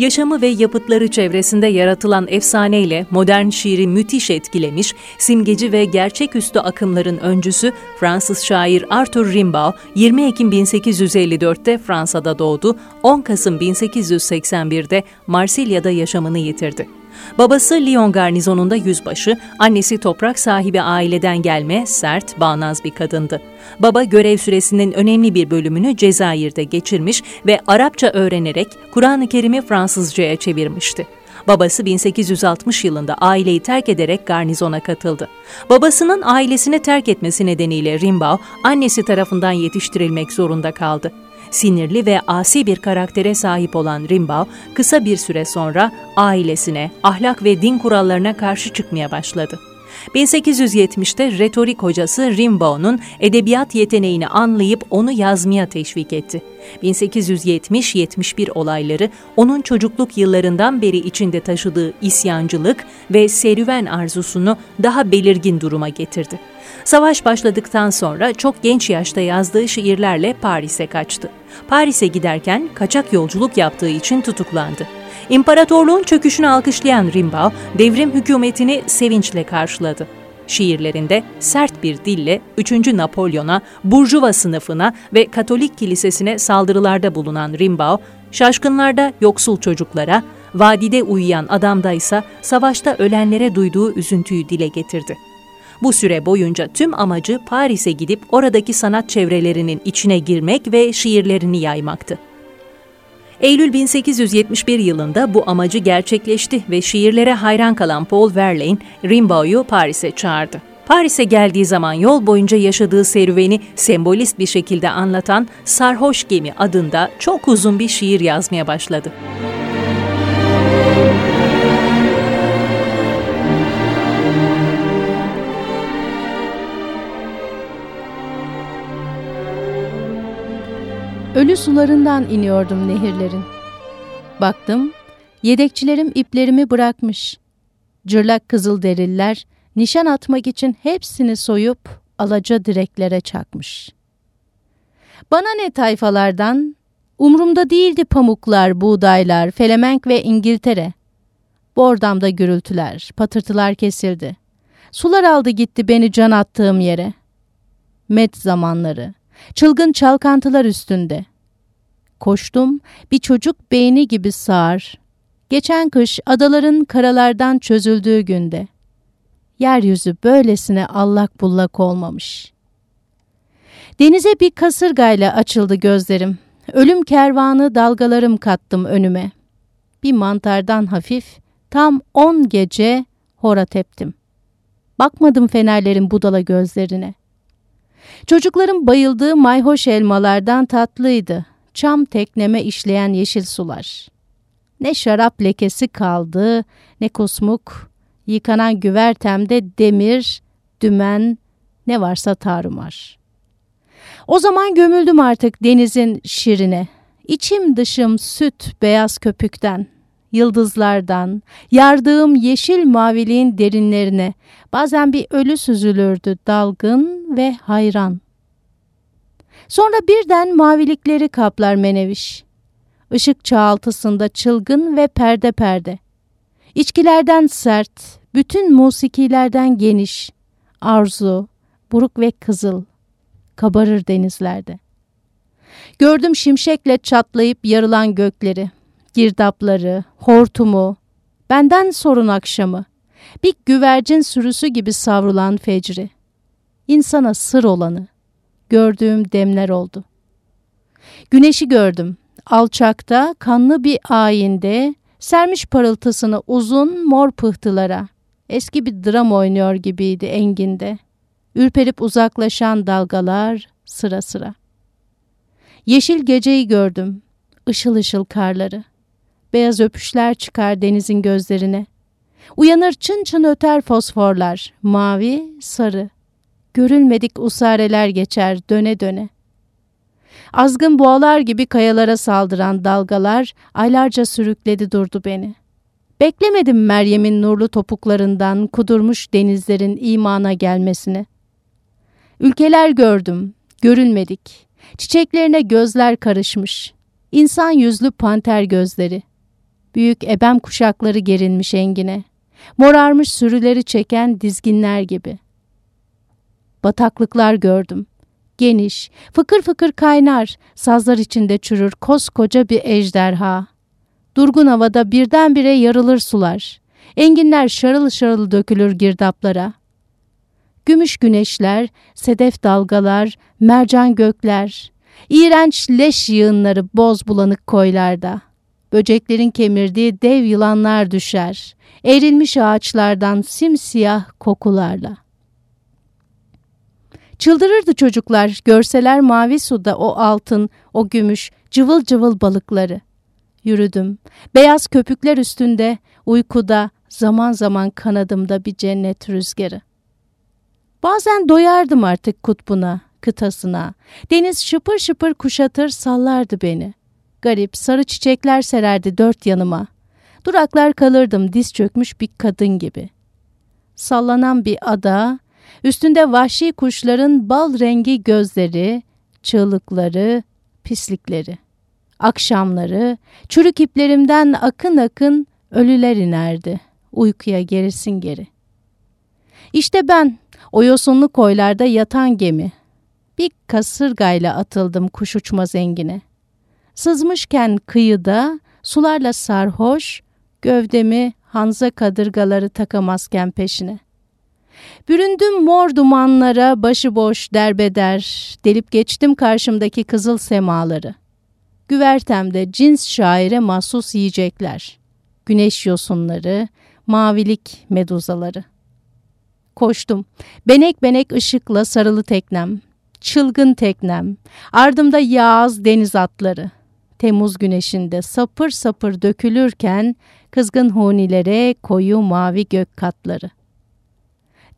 yaşamı ve yapıtları çevresinde yaratılan efsaneyle modern şiiri müthiş etkilemiş, simgeci ve gerçeküstü akımların öncüsü Fransız şair Arthur Rimbaud 20 Ekim 1854'te Fransa'da doğdu, 10 Kasım 1881'de Marsilya'da yaşamını yitirdi. Babası Lyon garnizonunda yüzbaşı, annesi toprak sahibi aileden gelme, sert, bağnaz bir kadındı. Baba görev süresinin önemli bir bölümünü Cezayir'de geçirmiş ve Arapça öğrenerek Kur'an-ı Kerim'i Fransızcaya çevirmişti. Babası 1860 yılında aileyi terk ederek garnizona katıldı. Babasının ailesini terk etmesi nedeniyle Rimbaud annesi tarafından yetiştirilmek zorunda kaldı. Sinirli ve asi bir karaktere sahip olan Rimbaud, kısa bir süre sonra ailesine, ahlak ve din kurallarına karşı çıkmaya başladı. 1870'te retorik hocası Rimbaud'un edebiyat yeteneğini anlayıp onu yazmaya teşvik etti. 1870-71 olayları onun çocukluk yıllarından beri içinde taşıdığı isyancılık ve serüven arzusunu daha belirgin duruma getirdi. Savaş başladıktan sonra çok genç yaşta yazdığı şiirlerle Paris'e kaçtı. Paris'e giderken kaçak yolculuk yaptığı için tutuklandı. İmparatorluğun çöküşünü alkışlayan Rimbaud, devrim hükümetini sevinçle karşıladı. Şiirlerinde sert bir dille 3. Napolyon'a, Burjuva sınıfına ve Katolik kilisesine saldırılarda bulunan Rimbaud, şaşkınlarda yoksul çocuklara, vadide uyuyan adamda ise savaşta ölenlere duyduğu üzüntüyü dile getirdi. Bu süre boyunca tüm amacı Paris'e gidip oradaki sanat çevrelerinin içine girmek ve şiirlerini yaymaktı. Eylül 1871 yılında bu amacı gerçekleşti ve şiirlere hayran kalan Paul Verlaine, Rimbaud'u Paris'e çağırdı. Paris'e geldiği zaman yol boyunca yaşadığı serüveni sembolist bir şekilde anlatan Sarhoş Gemi adında çok uzun bir şiir yazmaya başladı. Ölü sularından iniyordum nehirlerin. Baktım, yedekçilerim iplerimi bırakmış. Cırlak kızıl deriller, nişan atmak için hepsini soyup alaca direklere çakmış. Bana ne tayfalardan, umrumda değildi pamuklar, buğdaylar, Felemenk ve İngiltere. Bordamda gürültüler, patırtılar kesildi. Sular aldı gitti beni can attığım yere. Met zamanları, çılgın çalkantılar üstünde. Koştum, bir çocuk beyni gibi sağır. Geçen kış adaların karalardan çözüldüğü günde. Yeryüzü böylesine allak bullak olmamış. Denize bir kasırgayla açıldı gözlerim. Ölüm kervanı dalgalarım kattım önüme. Bir mantardan hafif, tam on gece hora teptim. Bakmadım fenerlerin budala gözlerine. Çocukların bayıldığı mayhoş elmalardan tatlıydı. Çam tekneme işleyen yeşil sular. Ne şarap lekesi kaldı, ne kusmuk, yıkanan güvertemde demir, dümen, ne varsa tarumar. O zaman gömüldüm artık denizin şirine. İçim dışım süt beyaz köpükten, yıldızlardan, yardığım yeşil maviliğin derinlerine bazen bir ölü süzülürdü dalgın ve hayran. Sonra birden mavilikleri kaplar meneviş. Işık çağaltısında çılgın ve perde perde. İçkilerden sert, bütün musikilerden geniş, arzu, buruk ve kızıl, kabarır denizlerde. Gördüm şimşekle çatlayıp yarılan gökleri, girdapları, hortumu, benden sorun akşamı, bir güvercin sürüsü gibi savrulan fecri, insana sır olanı, gördüğüm demler oldu. Güneşi gördüm, alçakta, kanlı bir ayinde, sermiş parıltısını uzun mor pıhtılara, eski bir dram oynuyor gibiydi enginde, ürperip uzaklaşan dalgalar sıra sıra. Yeşil geceyi gördüm, ışıl ışıl karları. Beyaz öpüşler çıkar denizin gözlerine. Uyanır çın çın öter fosforlar, mavi, sarı. Görülmedik usareler geçer döne döne. Azgın boğalar gibi kayalara saldıran dalgalar aylarca sürükledi durdu beni. Beklemedim Meryem'in nurlu topuklarından kudurmuş denizlerin imana gelmesini. Ülkeler gördüm, görülmedik. Çiçeklerine gözler karışmış. İnsan yüzlü panter gözleri. Büyük ebem kuşakları gerilmiş engine. Morarmış sürüleri çeken dizginler gibi. Bataklıklar gördüm. Geniş, fıkır fıkır kaynar, sazlar içinde çürür koskoca bir ejderha. Durgun havada birdenbire yarılır sular. Enginler şarıl şarıl dökülür girdaplara. Gümüş güneşler, sedef dalgalar, mercan gökler, iğrenç leş yığınları boz bulanık koylarda. Böceklerin kemirdiği dev yılanlar düşer, erilmiş ağaçlardan simsiyah kokularla. Çıldırırdı çocuklar görseler mavi suda o altın, o gümüş, cıvıl cıvıl balıkları. Yürüdüm. Beyaz köpükler üstünde, uykuda, zaman zaman kanadımda bir cennet rüzgarı. Bazen doyardım artık kutbuna, kıtasına. Deniz şıpır şıpır kuşatır sallardı beni. Garip sarı çiçekler sererdi dört yanıma. Duraklar kalırdım diz çökmüş bir kadın gibi. Sallanan bir ada, üstünde vahşi kuşların bal rengi gözleri, çığlıkları, pislikleri. Akşamları çürük iplerimden akın akın ölüler inerdi. Uykuya gerisin geri. İşte ben o yosunlu koylarda yatan gemi. Bir kasırgayla atıldım kuş uçmaz engine. Sızmışken kıyıda sularla sarhoş, gövdemi Hanza kadırgaları takamazken peşine. Büründüm mor dumanlara başıboş derbeder, delip geçtim karşımdaki kızıl semaları. Güvertemde cins şaire mahsus yiyecekler. Güneş yosunları, mavilik meduzaları. Koştum. Benek benek ışıkla sarılı teknem. Çılgın teknem. Ardımda yağız deniz atları. Temmuz güneşinde sapır sapır dökülürken kızgın hunilere koyu mavi gök katları.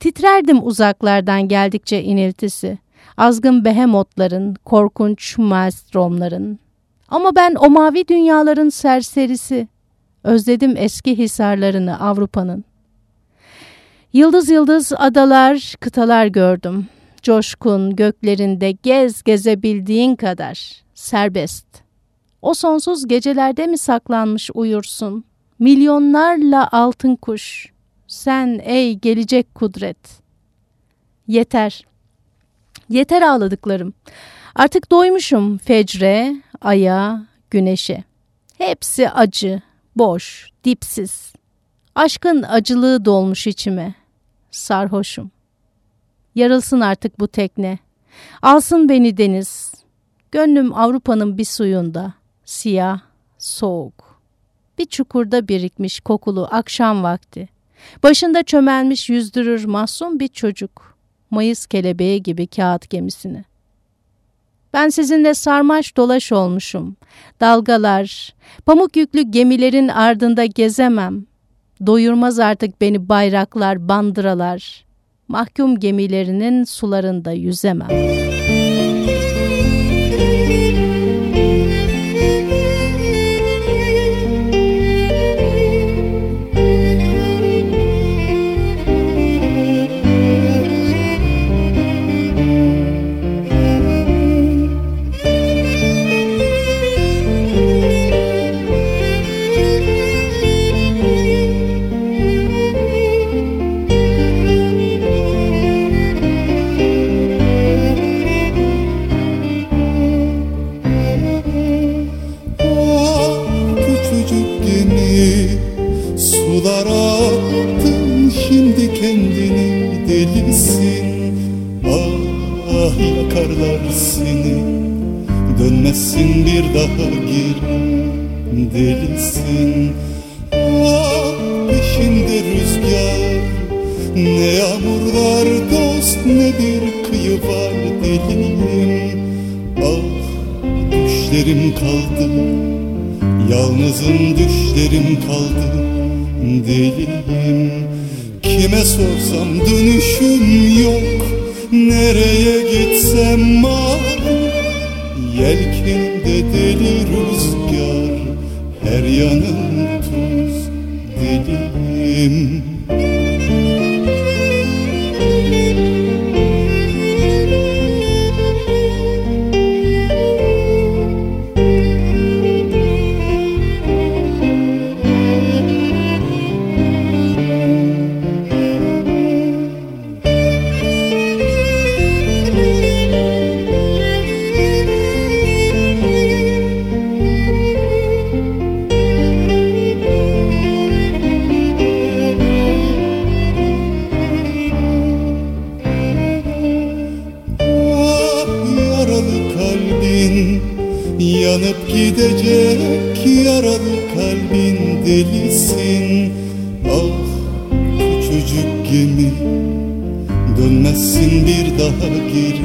Titrerdim uzaklardan geldikçe iniltisi. Azgın behemotların, korkunç maestromların. Ama ben o mavi dünyaların serserisi. Özledim eski hisarlarını Avrupa'nın. Yıldız yıldız adalar, kıtalar gördüm. Coşkun göklerinde gez gezebildiğin kadar. Serbest. O sonsuz gecelerde mi saklanmış uyursun? Milyonlarla altın kuş. Sen ey gelecek kudret. Yeter. Yeter ağladıklarım. Artık doymuşum fecre, aya, güneşe. Hepsi acı, boş, dipsiz. Aşkın acılığı dolmuş içime. Sarhoşum. Yarılsın artık bu tekne. Alsın beni deniz. Gönlüm Avrupa'nın bir suyunda. Siyah, soğuk. Bir çukurda birikmiş kokulu akşam vakti. Başında çömelmiş yüzdürür masum bir çocuk. Mayıs kelebeği gibi kağıt gemisini. Ben sizinle sarmaş dolaş olmuşum. Dalgalar, pamuk yüklü gemilerin ardında gezemem. Doyurmaz artık beni bayraklar, bandıralar. Mahkum gemilerinin sularında yüzemem.'' Deliyim Kime sorsam dönüşüm yok. Nereye gitsem mavi Yelkenimde deli rüzgar Her yanım tuz deliyim Yanıp gidecek yaralı kalbin delisin. Ah küçücük gemi Dönmezsin bir daha geri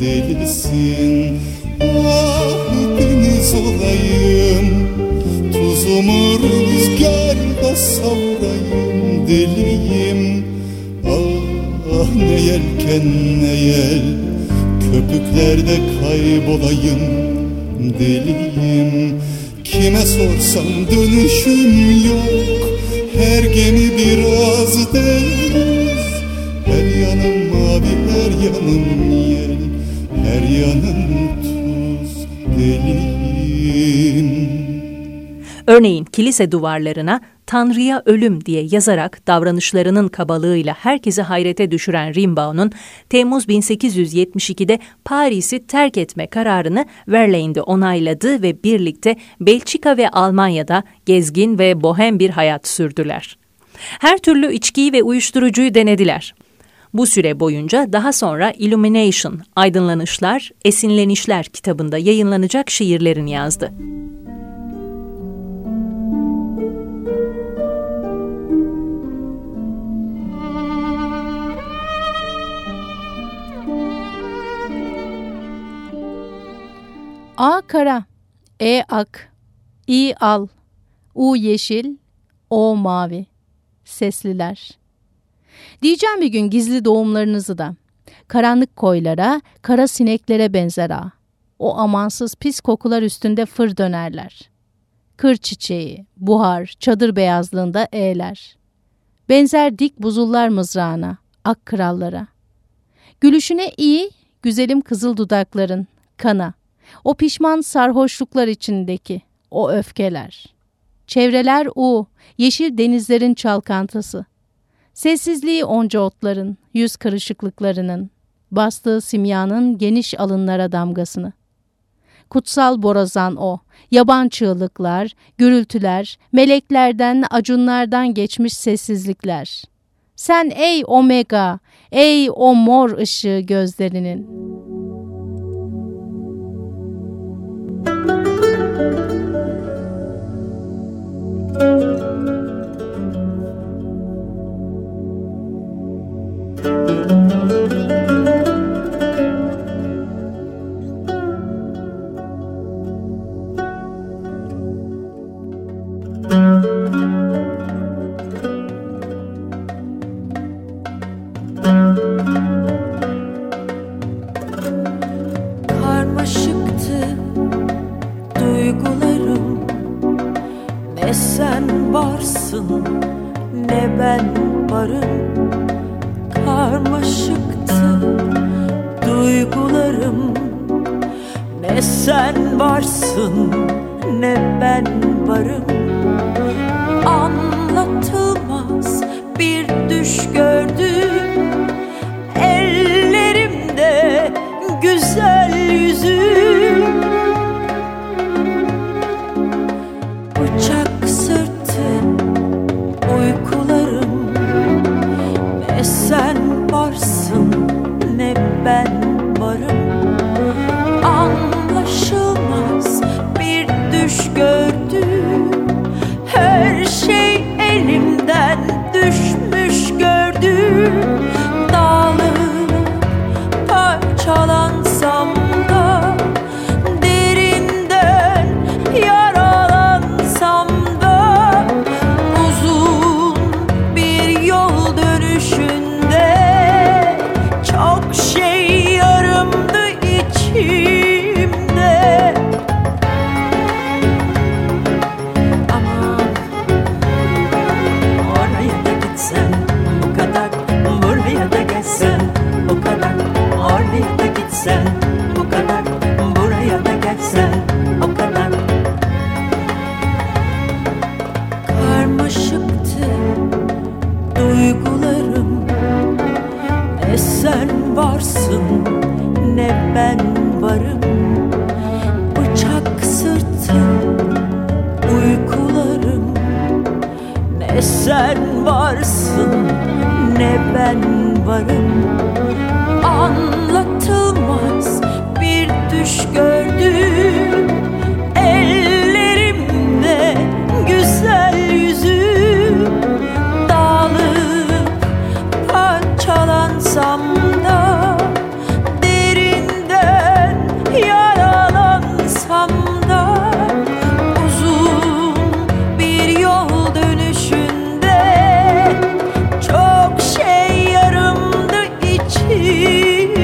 delisin. Ah deniz olayım Tuzumu rüzgarda savrayım deliyim. Ah ne yelken ne yel Köpüklerde kaybolayım deliyim. Kime sorsam dönüşüm yok. Her gemi biraz deniz. Her yanım mavi her yanım yel. Her yanım tuz deliyim. Örneğin kilise duvarlarına Tanrı'ya ölüm diye yazarak davranışlarının kabalığıyla herkesi hayrete düşüren Rimbaud'un Temmuz 1872'de Paris'i terk etme kararını Verlaine'de onayladı ve birlikte Belçika ve Almanya'da gezgin ve bohem bir hayat sürdüler. Her türlü içkiyi ve uyuşturucuyu denediler. Bu süre boyunca daha sonra Illumination, Aydınlanışlar, Esinlenişler kitabında yayınlanacak şiirlerini yazdı. A kara, E ak, İ al, U yeşil, O mavi. Sesliler. Diyeceğim bir gün gizli doğumlarınızı da. Karanlık koylara, kara sineklere benzer a. O amansız pis kokular üstünde fır dönerler. Kır çiçeği, buhar, çadır beyazlığında eğler. Benzer dik buzullar mızrağına, ak krallara. Gülüşüne iyi, güzelim kızıl dudakların, kana. O pişman sarhoşluklar içindeki, o öfkeler. Çevreler u, yeşil denizlerin çalkantısı. Sessizliği onca otların, yüz kırışıklıklarının, bastığı simyanın geniş alınlara damgasını. Kutsal borazan o, yaban çığlıklar, gürültüler, meleklerden, acunlardan geçmiş sessizlikler. Sen ey omega, ey o mor ışığı gözlerinin.'' Ne sen varsın ne ben varım. Karmaşıktı duygularım. Ne sen varsın ne ben varım. Anlatılmaz bir düş gör see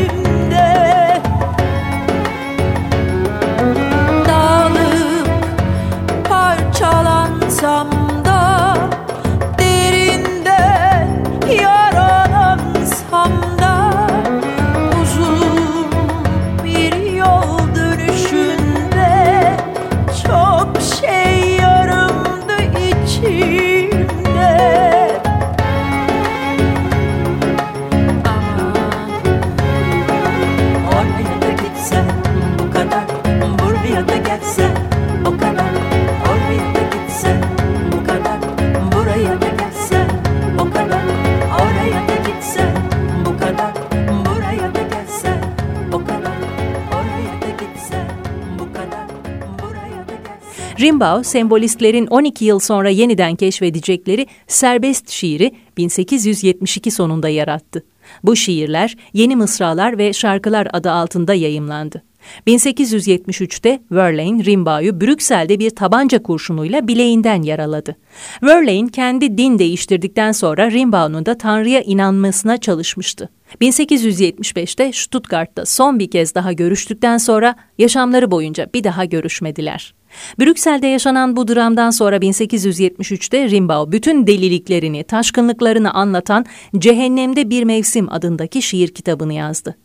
Rimbaud, sembolistlerin 12 yıl sonra yeniden keşfedecekleri serbest şiiri 1872 sonunda yarattı. Bu şiirler Yeni Mısralar ve Şarkılar adı altında yayımlandı. 1873'te Verlaine Rimbaud'u Brüksel'de bir tabanca kurşunuyla bileğinden yaraladı. Verlaine kendi din değiştirdikten sonra Rimbaud'un da Tanrı'ya inanmasına çalışmıştı. 1875'te Stuttgart'ta son bir kez daha görüştükten sonra yaşamları boyunca bir daha görüşmediler. Brüksel'de yaşanan bu dramdan sonra 1873'te Rimbaud bütün deliliklerini, taşkınlıklarını anlatan Cehennemde Bir Mevsim adındaki şiir kitabını yazdı.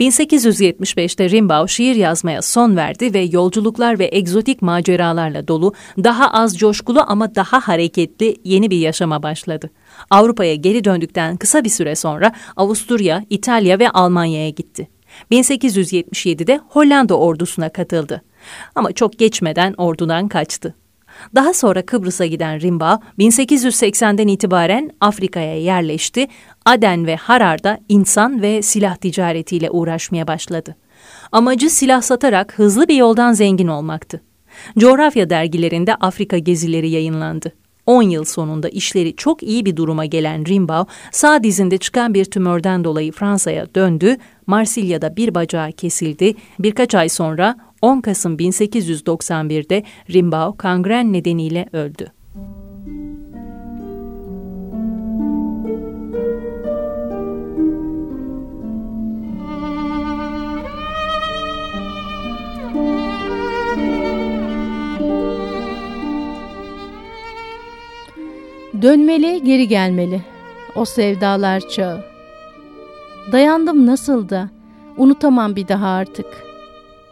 1875'te Rimbaud şiir yazmaya son verdi ve yolculuklar ve egzotik maceralarla dolu, daha az coşkulu ama daha hareketli yeni bir yaşama başladı. Avrupa'ya geri döndükten kısa bir süre sonra Avusturya, İtalya ve Almanya'ya gitti. 1877'de Hollanda ordusuna katıldı. Ama çok geçmeden ordudan kaçtı. Daha sonra Kıbrıs'a giden Rimbaud 1880'den itibaren Afrika'ya yerleşti. Aden ve Harar'da insan ve silah ticaretiyle uğraşmaya başladı. Amacı silah satarak hızlı bir yoldan zengin olmaktı. Coğrafya dergilerinde Afrika gezileri yayınlandı. 10 yıl sonunda işleri çok iyi bir duruma gelen Rimbaud, sağ dizinde çıkan bir tümörden dolayı Fransa'ya döndü, Marsilya'da bir bacağı kesildi, birkaç ay sonra 10 Kasım 1891'de Rimbaud kangren nedeniyle öldü. Dönmeli, geri gelmeli. O sevdalar çağı. Dayandım nasıl da, unutamam bir daha artık.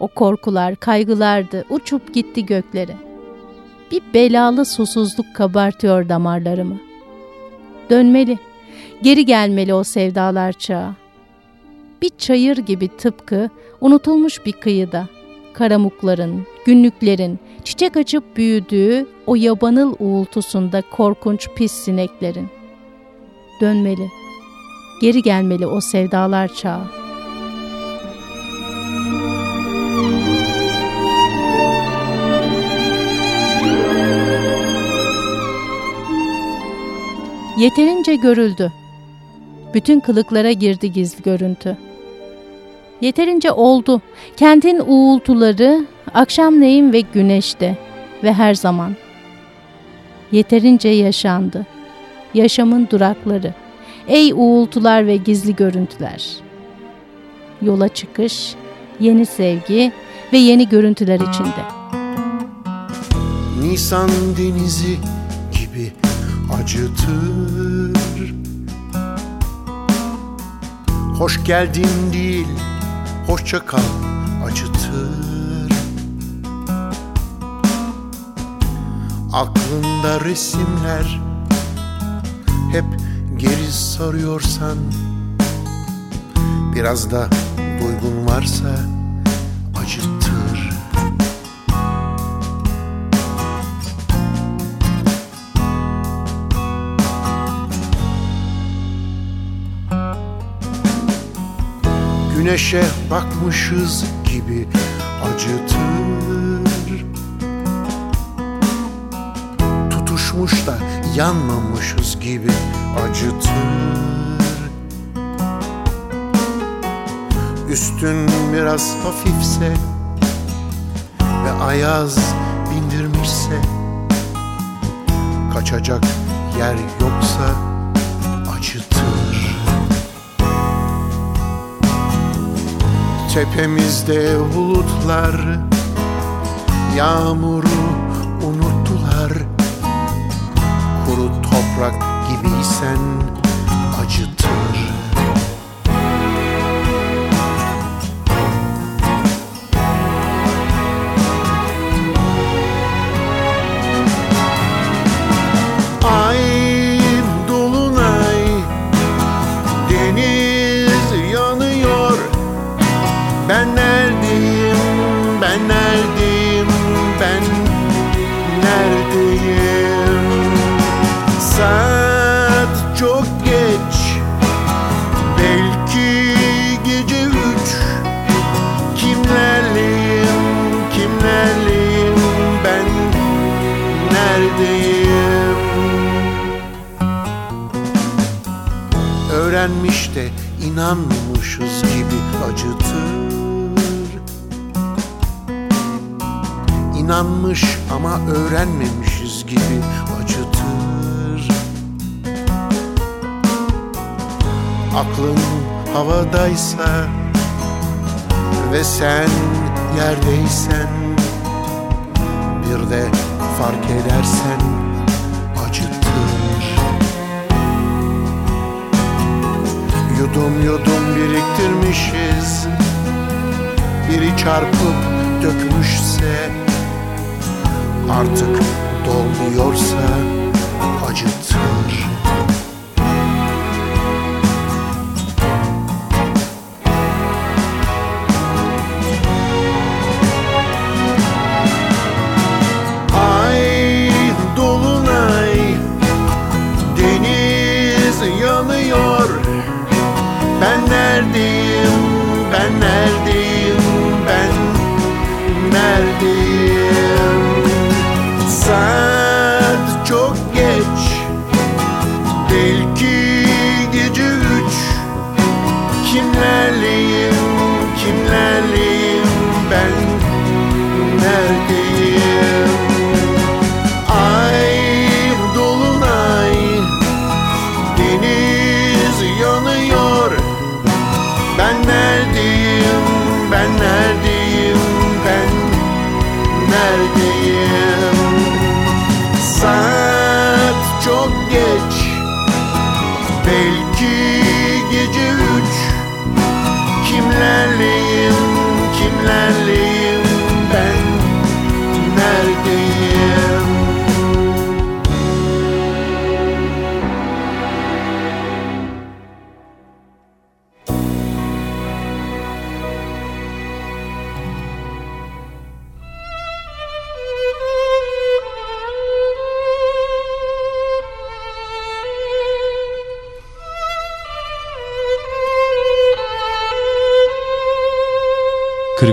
O korkular, kaygılardı, uçup gitti göklere. Bir belalı susuzluk kabartıyor damarlarımı. Dönmeli, geri gelmeli o sevdalar çağı. Bir çayır gibi tıpkı unutulmuş bir kıyıda. Karamukların, günlüklerin, çiçek açıp büyüdüğü o yabanıl uğultusunda korkunç pis sineklerin. Dönmeli, geri gelmeli o sevdalar çağı. Yeterince görüldü. Bütün kılıklara girdi gizli görüntü. Yeterince oldu. Kentin uğultuları, akşamleyin ve güneşte ve her zaman. Yeterince yaşandı. Yaşamın durakları. Ey uğultular ve gizli görüntüler. Yola çıkış, yeni sevgi ve yeni görüntüler içinde. Nisan denizi acıtır. Hoş geldin değil, hoşça kal acıtır. Aklında resimler hep geri sarıyorsan Biraz da duygun varsa Güneşe bakmışız gibi acıtır. Tutuşmuş da yanmamışız gibi acıtır. Üstün biraz hafifse ve ayaz bindirmişse Kaçacak yer yoksa acıtır Tepemizde bulutlar Yağmuru unuttular. Kuru toprak gibiysen Neredeyim? Ben neredeyim? Ben neredeyim? Saat çok geç. Belki gece üç. Kimlerleyim? Kimlerleyim? Ben neredeyim? Öğrenmiş de inanmamışız gibi acıtır İnanmış ama öğrenmemişiz gibi acıtır. Aklın havadaysa ve sen yerdeysen Bir de fark edersen acıtır. Yudum yudum biriktirmişiz. Biri çarpıp dökmüşse Artık dolmuyorsa acıtır